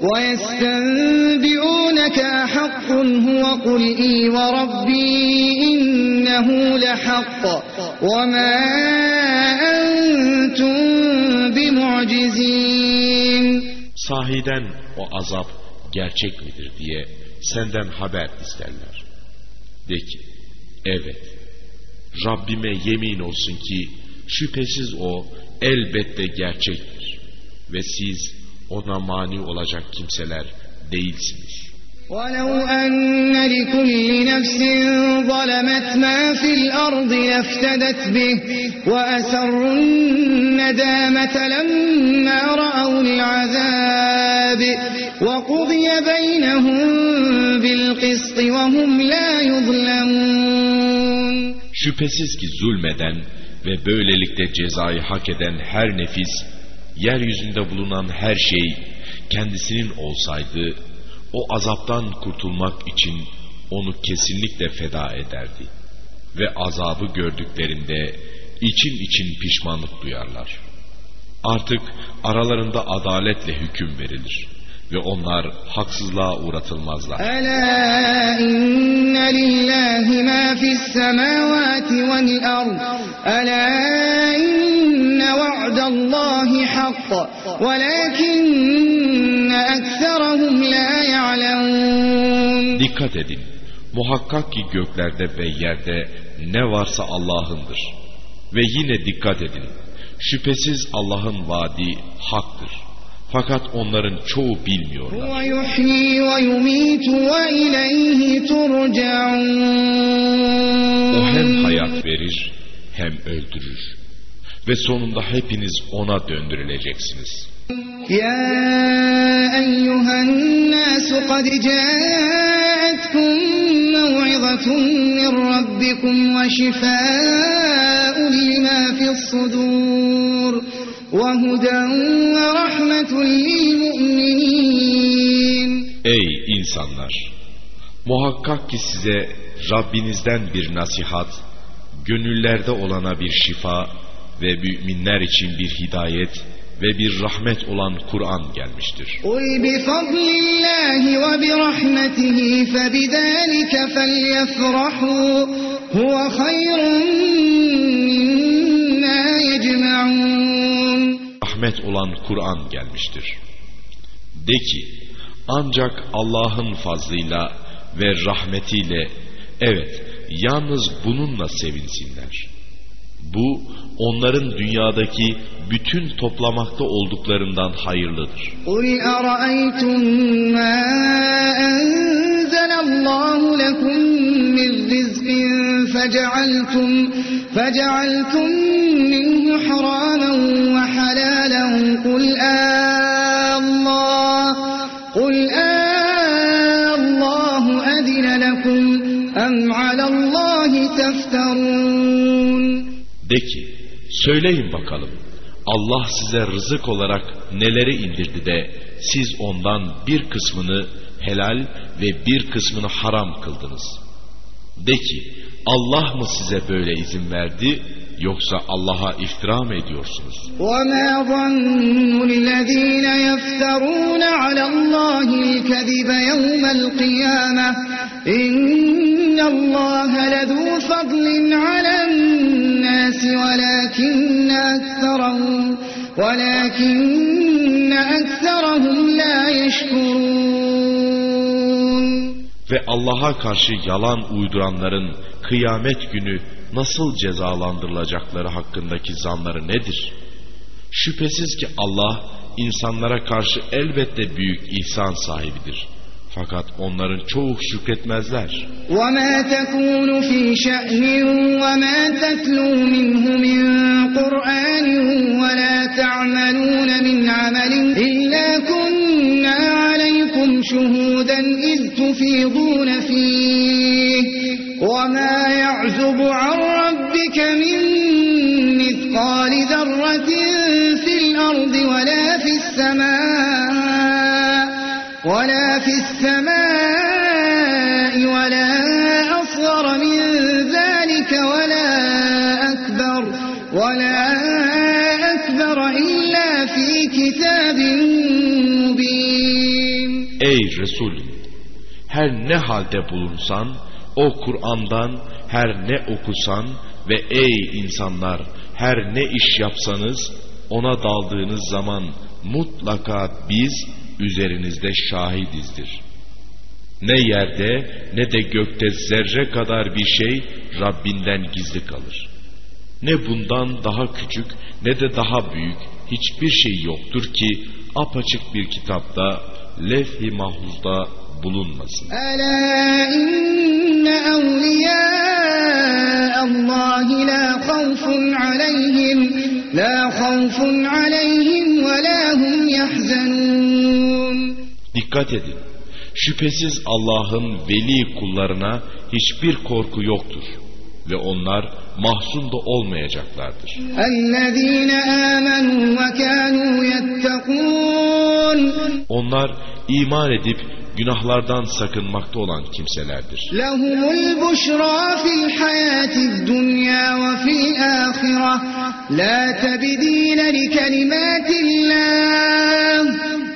وَيَسْتَنْبِئُونَكَ أَحَقٌّ هُوَ قُلْ إِي وَرَبِّي إِنَّهُ لَحَقٌّ وَمَا أَنْتُمْ بِمُعْجِزِينَ Sahiden o azap gerçek midir diye senden haber isterler. De ki, evet, Rabbime yemin olsun ki şüphesiz o elbette gerçektir ve siz ona mani olacak kimseler değilsiniz. وَلَوْ أَنَّ لِكُلِّ نَفْسٍ ظَلَمَتْ مَا فِي الْأَرْضِ لَافْتَدَتْ بِهِ وَأَسَرُّوا النَّدَامَةَ لَمَّا رَأَوُا الْعَذَابِ وَقُضِيَ بَيْنَهُم بِالْقِسْطِ وَهُمْ لَا يُظْلَمُونَ Şüphesiz ki zulmeden ve böylelikle cezayı hak eden her nefis, yeryüzünde bulunan her şey kendisinin olsaydı o azaptan kurtulmak için onu kesinlikle feda ederdi. Ve azabı gördüklerinde için için pişmanlık duyarlar. Artık aralarında adaletle hüküm verilir ve onlar haksızlığa uğratılmazlar. Ela inna lillahi ma fis semavati vel ard. Ela inna الله حق ولكن أكثرهم لا يعلمون Dikkat edin. Muhakkak ki göklerde ve yerde ne varsa Allah'ındır. Ve yine dikkat edin. Şüphesiz Allah'ın vaadi haktır. Fakat onların çoğu bilmiyorlar. هو يحيي ويميت وإليه O hem ترجعون hayat verir hem öldürür. ve sonunda hepiniz ona döndürüleceksiniz. Ya eyyühen nas kad caetkum mev'izatun min rabbikum ve şifaun lima fi's-sudur ve huden ve rahmetun lil-mu'minin. Ey insanlar! Muhakkak ki size Rabbinizden bir nasihat, gönüllerde olana bir şifa ve müminler için bir hidayet ve bir rahmet olan Kur'an gelmiştir. Kul bi fadlillahi ve bi rahmetihi fe bidalike felyefrahu huve hayrun mimma yecme'un. Rahmet olan Kur'an gelmiştir. De ki ancak Allah'ın fazlıyla ve rahmetiyle evet yalnız bununla sevinsinler. Bu, onların dünyadaki bütün toplamakta olduklarından hayırlıdır. قل أرأيتم ما أنزل الله لكم من رزق فجعلتم فجعلتم منه حراما وحلالا قل آه söyleyin bakalım, Allah size rızık olarak neleri indirdi de siz ondan bir kısmını helal ve bir kısmını haram kıldınız. De ki, Allah mı size böyle izin verdi yoksa Allah'a iftira mı ediyorsunuz? وما ظن الذين يفترون على الله الكذب يوم القيامة إن الله لذو فضل على الناس ولكن أكثرهم ولكن أكثرهم لا يشكرون Ve Allah'a karşı yalan uyduranların kıyamet günü nasıl cezalandırılacakları hakkındaki zanları nedir? Şüphesiz ki Allah insanlara karşı elbette büyük ihsan sahibidir. Fakat onların çoğu şükretmezler. وما تكون في شأن وما تتلو منه من قرآن ولا تعملون من عمل إلا كنا عليكم شهودا إذ تفيضون فيه وما يعزب عن ربك من مثقال ذرة في الأرض ولا في السماء ولا في السماء ولا أصغر من ذلك ولا أكبر ولا أكبر إلا في كتاب مبين Ey Resulüm! Her ne halde bulunsan, o Kur'an'dan her ne okusan ve ey insanlar her ne iş yapsanız, ona daldığınız zaman mutlaka biz üzerinizde şahidizdir. Ne yerde ne de gökte zerre kadar bir şey Rabbinden gizli kalır. Ne bundan daha küçük ne de daha büyük hiçbir şey yoktur ki apaçık bir kitapta levh-i mahfuzda bulunmasın. Ela inne evliya Allah la khawfun aleyhim la khawfun aleyhim ve la hum yahzanun. Dikkat edin. Şüphesiz Allah'ın veli kullarına hiçbir korku yoktur ve onlar mahzun da olmayacaklardır. Onlar iman edip günahlardan sakınmakta olan kimselerdir. Lehumul buşra fil hayatid dunya ve fil ahireh la tebdile li kelimatillah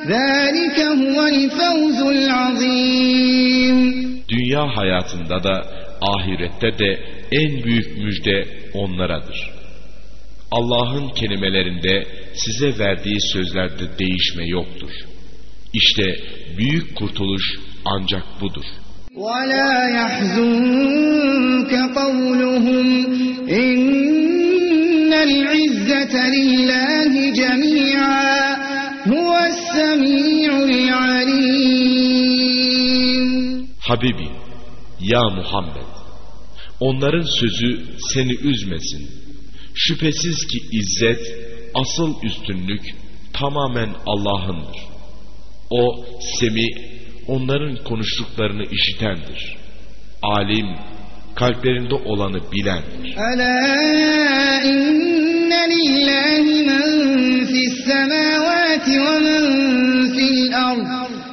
zalike huvel fevzul azim. Dünya hayatında da ahirette de en büyük müjde onlaradır. Allah'ın kelimelerinde size verdiği sözlerde değişme yoktur. İşte büyük kurtuluş ancak budur. وَلَا يَحْزُنكَ قَوْلُهُمْ إِنَّ الْعِزَّةَ لِلَّهِ Habibi, ya Muhammed, onların sözü seni üzmesin. Şüphesiz ki izzet, asıl üstünlük tamamen Allah'ındır. O semi, onların konuştuklarını işitendir. Alim, kalplerinde olanı bilendir. Ala inne lillahi men fis semavati ve men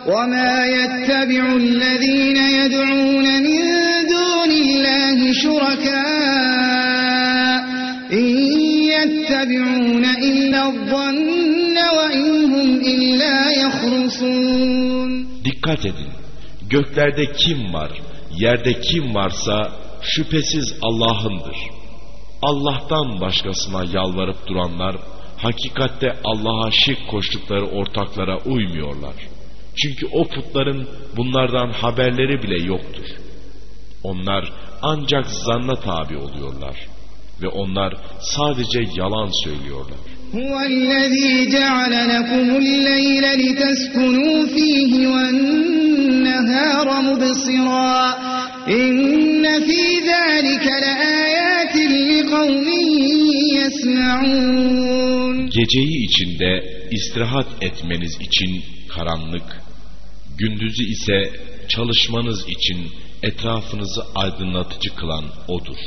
ve ma yettebi'u allazine yed'un min dunillahi şuraka in yettebi'un illa zanne ve inhum illa yahrusun Dikkat edin. Göklerde kim var, yerde kim varsa şüphesiz Allah'ındır. Allah'tan başkasına yalvarıp duranlar hakikatte Allah'a şirk koştukları ortaklara uymuyorlar. Çünkü o putların bunlardan haberleri bile yoktur. Onlar ancak zanna tabi oluyorlar ve onlar sadece yalan söylüyorlar. هو الذي جعل لكم الليل لتسكنوا فيه والنهار مبصرا إن في ذلك لآيات لقوم يسمعون Geceyi içinde istirahat etmeniz için karanlık, gündüzü ise çalışmanız için etrafınızı aydınlatıcı kılan O'dur.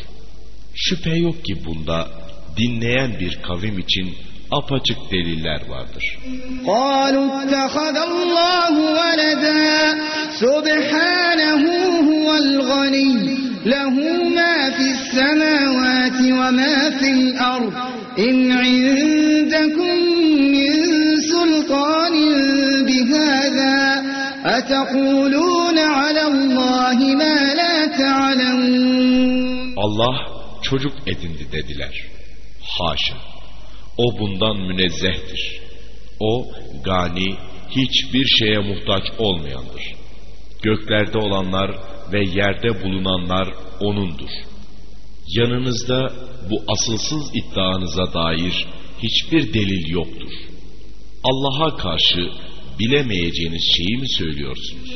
Şüphe yok ki bunda dinleyen bir kavim için apaçık deliller vardır. قالوا اتخذ الله ولدا سبحانه هو الغني له ما في السماوات وما في الأرض إن عندكم من سلطان Allah çocuk edindi dediler. Haşa. O bundan münezzehtir. O gani, hiçbir şeye muhtaç olmayandır. Göklerde olanlar ve yerde bulunanlar O'nundur. Yanınızda bu asılsız iddianıza dair hiçbir delil yoktur. Allah'a karşı bilemeyeceğiniz şeyi mi söylüyorsunuz?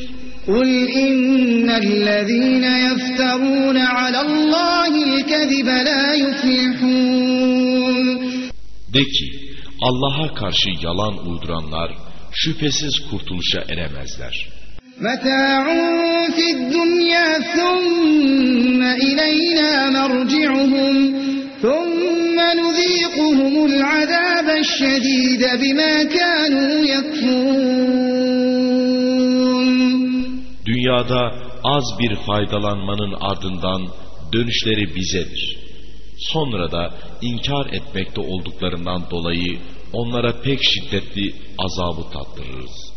قل إن الذين يفترون على الله الكذب لا يفلحون De ki, Allah'a karşı yalan uyduranlar şüphesiz kurtuluşa eremezler. متاع في الدنيا ثم إلينا مرجعهم ثم نذيقهم العذاب الشديد بما كانوا يكفرون Dünyada az bir faydalanmanın ardından dönüşleri bizedir. Sonra da inkar etmekte olduklarından dolayı onlara pek şiddetli azabı tattırırız.